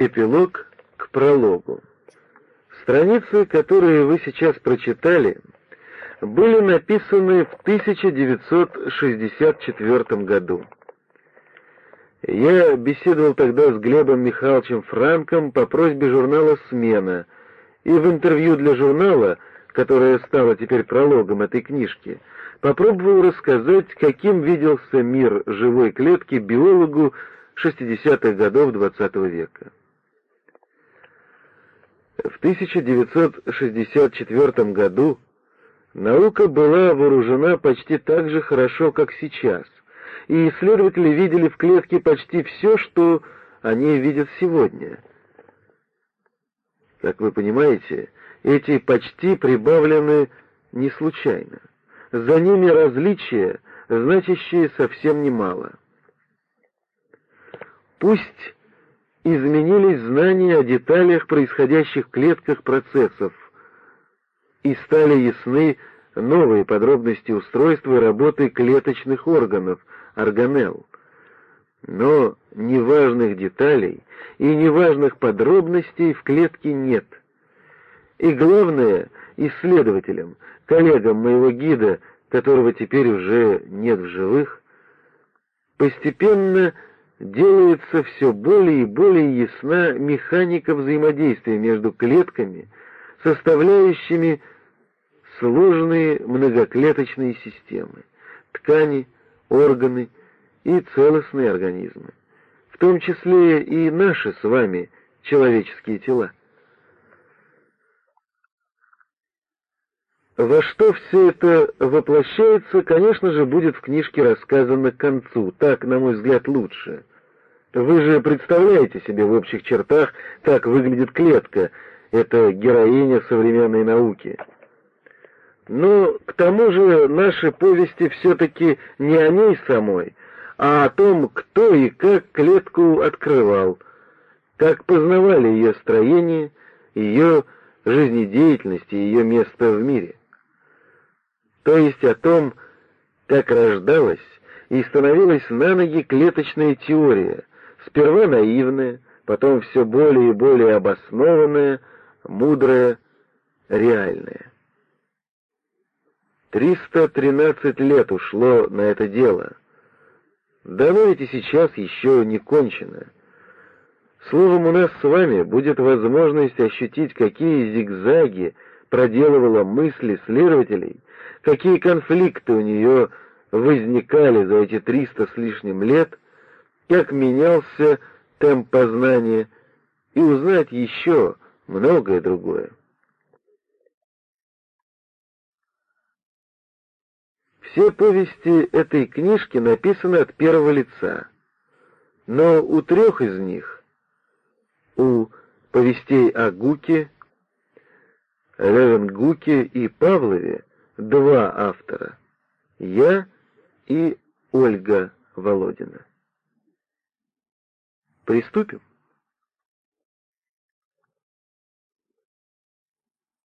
Эпилог к прологу. Страницы, которые вы сейчас прочитали, были написаны в 1964 году. Я беседовал тогда с Глебом Михайловичем Франком по просьбе журнала «Смена», и в интервью для журнала, которое стало теперь прологом этой книжки, попробовал рассказать, каким виделся мир живой клетки биологу 60-х годов XX -го века. В 1964 году наука была вооружена почти так же хорошо, как сейчас, и исследователи видели в клетке почти все, что они видят сегодня. Как вы понимаете, эти почти прибавлены не случайно. За ними различия, значащие совсем немало. Пусть изменились знания о деталях происходящих в клетках процессов, и стали ясны новые подробности устройства и работы клеточных органов, органелл. Но неважных деталей и неважных подробностей в клетке нет. И главное, исследователям, коллегам моего гида, которого теперь уже нет в живых, постепенно делается все более и более ясна механика взаимодействия между клетками, составляющими сложные многоклеточные системы, ткани, органы и целостные организмы, в том числе и наши с вами человеческие тела. Во что все это воплощается, конечно же, будет в книжке рассказано к концу, так, на мой взгляд, лучше. Вы же представляете себе в общих чертах, как выглядит клетка, это героиня современной науки. Но к тому же наши повести все-таки не о ней самой, а о том, кто и как клетку открывал, как познавали ее строение, ее жизнедеятельность и ее место в мире то есть о том, как рождалась и становилась на ноги клеточная теория, сперва наивная, потом все более и более обоснованная, мудрая, реальная. 313 лет ушло на это дело. Да но ведь и сейчас еще не кончено. Словом, у нас с вами будет возможность ощутить, какие зигзаги проделывала мысли следователей, какие конфликты у нее возникали за эти триста с лишним лет, как менялся темп познания, и узнать еще многое другое. Все повести этой книжки написаны от первого лица, но у трех из них, у повестей о Гуке, Левенгуке и Павлове, два автора — я и Ольга Володина. Приступим.